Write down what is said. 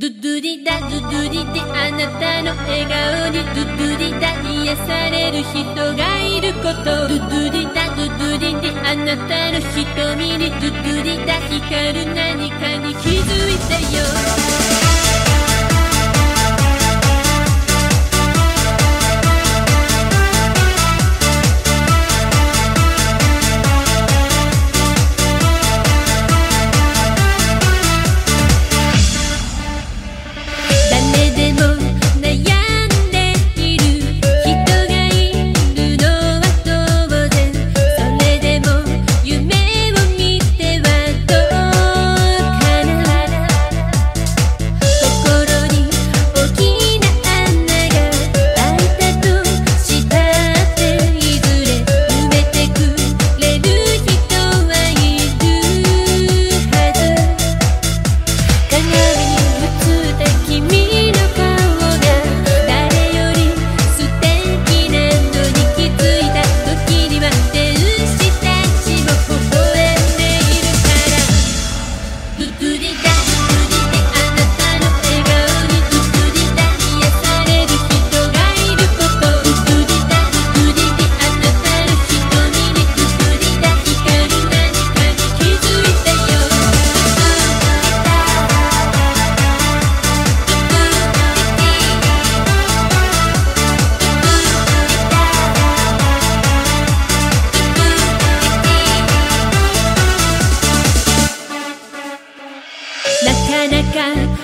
ドゥドゥリダドゥドゥリであなたの笑顔にドゥドゥリダ癒される人がいること。ドゥドゥリダドゥドゥリであなたの瞳にドゥドゥリダ光る何かに気づ干。